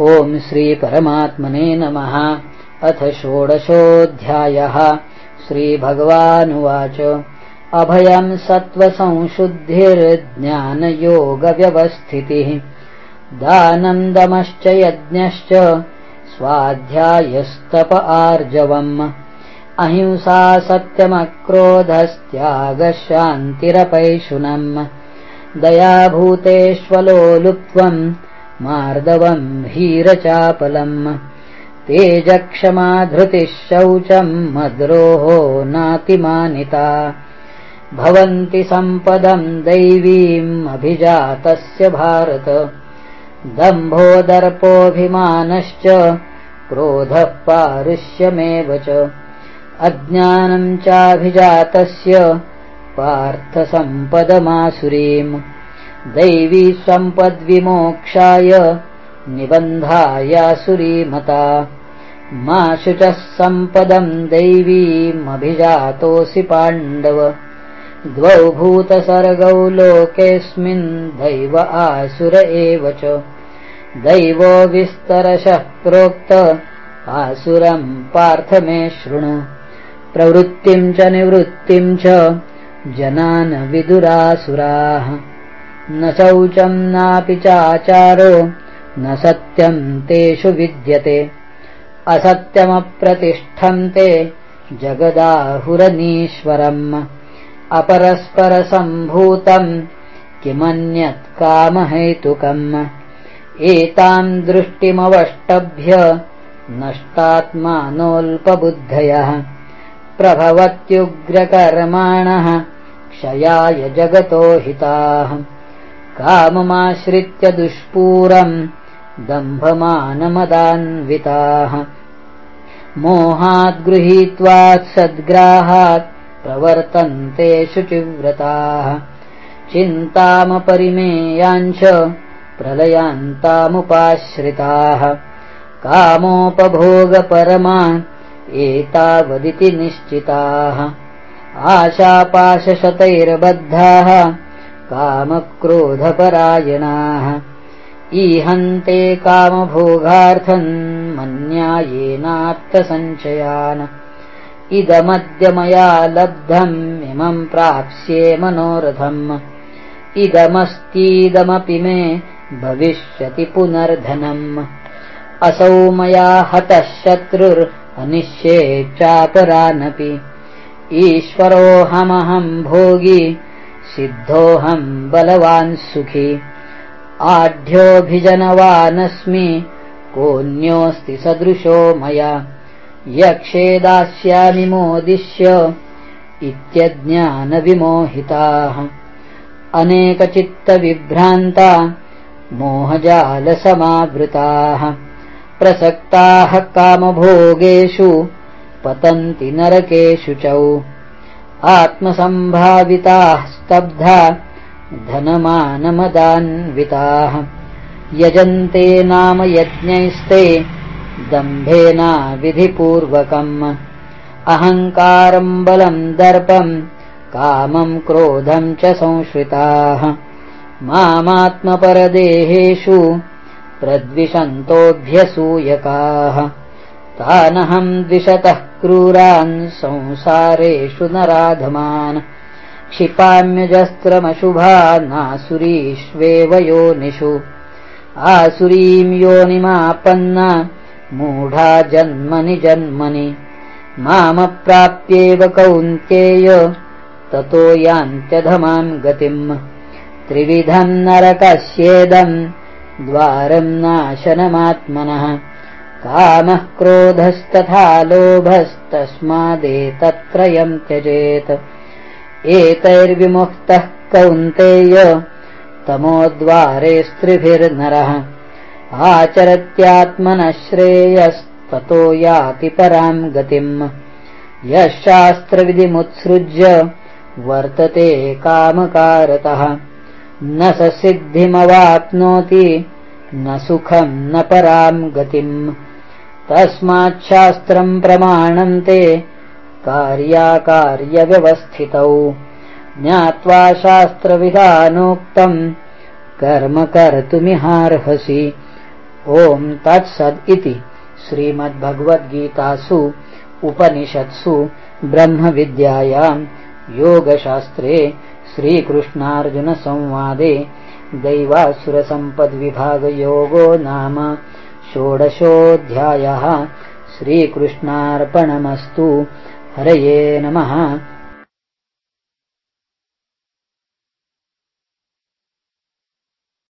ॐ श्रीपरमात्मने नमः। अथ षोडशोऽध्यायः। श्रीभगवानुवाच। अभयम् सत्त्वसंशुद्धिर्ज्ञानयोगव्यवस्थितिः। दानम् दमश्च यज्ञश्च स्वाध्यायस्तप आर्जवम्। अहिंसा सत्यमक्रोधस्त्यागशान्तिरपैशुनम्। दयाभूतेष्वलोलुप्त्वम् मार्दवम् हीरचापलम् तेजक्षमाधृतिः शौचम् मद्रोहो नातिमानिता। भवन्ति सम्पदम् दैवीम् अभिजातस्य भारत। दम्भोदर्पोऽभिमानश्च क्रोधः पारुष्यमेव च। अज्ञानम् चाभिजातस्य पार्थसम्पदमासुरीम् दैवी सम्पद्विमोक्षाय निबन्धायासुरीमता मा शुचः सम्पदम् दैवीमभिजातोऽसि पाण्डव। द्वौ भूतसर्गौ लोकेऽस्मिन् दैव आसुर एव च। दैवो विस्तरशः प्रोक्त आसुरम् पार्थ मे शृणु। प्रवृत्तिम् च निवृत्तिम् च जनान विदुरासुराः न शौचम् नापि चाचारो न सत्यम् तेषु विद्यते। असत्यमप्रतिष्ठन्ते जगदाहुरनीश्वरम्। अपरस्परसम्भूतम् किमन्यत् कामहेतुकम्। एताम् दृष्टिमवष्टभ्य नष्टात्मानोऽल्पबुद्धयः। प्रभवत्युग्रकर्माणः क्षयाय जगतो हिताः काममाश्रित्य दुष्पूरम् दम्भमानमदान्विताः। मोहाद्गृहीत्वात् सद्ग्राहात् प्रवर्तन्ते शुचिव्रताः। चिन्तामपरिमेयाञ्च प्रलयान्तामुपाश्रिताः। कामोपभोगपरमा एतावदिति निश्चिताः। आशापाशशतैर्बद्धाः कामक्रोधपरायणाः। ईहन्ते कामभोगार्थम् मन्यायेनार्थसञ्चयान्। इदमद्य मया लब्धम् इमम् प्राप्स्ये मनोरथम्। इदमस्तीदमपि मे भविष्यति पुनर्धनम्। असौ मया हतः शत्रुर्हनिष्ये चापरानपि ईश्वरोऽहमहम् भोगी सिद्धोऽहम् बलवान् सुखी। आढ्योऽभिजनवानस्मि कोऽन्योऽस्ति सदृशो मया। यक्षे दास्यामि मोदिश्य इत्यज्ञानविमोहिताः। अनेकचित्तविभ्रान्ता मोहजालसमावृताः। प्रसक्ताः कामभोगेषु पतन्ति नरकेषु च आत्मसम्भाविताः स्तब्धा धनमानमदान्विताः। यजन्ते नाम यज्ञैस्ते दम्भेना विधिपूर्वकम्। अहङ्कारम् बलम् दर्पम् कामम् क्रोधम् च संश्रिताः। मामात्मपरदेहेषु प्रद्विषन्तोऽभ्यसूयकाः तानहम् द्विषतः क्रूरान् संसारेषु नराधमान्। क्षिपाम्यजस्त्रमशुभानासुरीष्वेव योनिषु। आसुरीम् योनिमापन्ना मूढा जन्मनि जन्मनि। मामप्राप्येव कौन्तेय ततो यान्त्यधमाम् गतिम् त्रिविधम् नरकस्येदम् द्वारम् नाशनमात्मनः कामः क्रोधस्तथा लोभस्तस्मादेतत्रयम् त्यजेत्। एतैर्विमुक्तः कौन्तेय तमोद्वारे स्त्रिभिर्नरः आचरत्यात्मनः श्रेयस्ततो याति पराम् गतिम् यः शास्त्रविधिमुत्सृज्य वर्तते कामकारतः। न स सिद्धिमवाप्नोति न सुखम् न पराम् गतिम् तस्माच्छास्त्रम् प्रमाणम् ते कार्याकार्यव्यवस्थितौ। ज्ञात्वा शास्त्रविधानोक्तम् कर्म कर्तुमिहार्हसि। ॐ तत्सद् इति। श्रीमद्भगवद्गीतासु उपनिषत्सु ब्रह्मविद्यायाम् योगशास्त्रे श्रीकृष्णार्जुनसंवादे दैवासुरसम्पद्विभागयोगो नाम षोडशोऽध्यायः. श्रीकृष्णार्पणमस्तु. हरये नमः